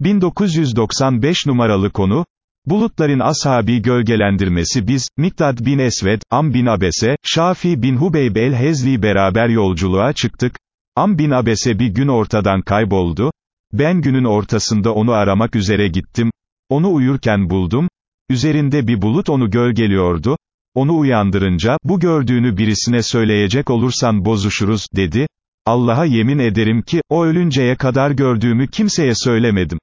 1995 numaralı konu, Bulutların ashabi gölgelendirmesi. Biz, Miktad bin Esved, Am bin Abese, Şafi bin Hubeyb el-Hezli beraber yolculuğa çıktık, Am bin Abese bir gün ortadan kayboldu, ben günün ortasında onu aramak üzere gittim, onu uyurken buldum, üzerinde bir bulut onu gölgeliyordu, onu uyandırınca, bu gördüğünü birisine söyleyecek olursan bozuşuruz, dedi, Allah'a yemin ederim ki, o ölünceye kadar gördüğümü kimseye söylemedim.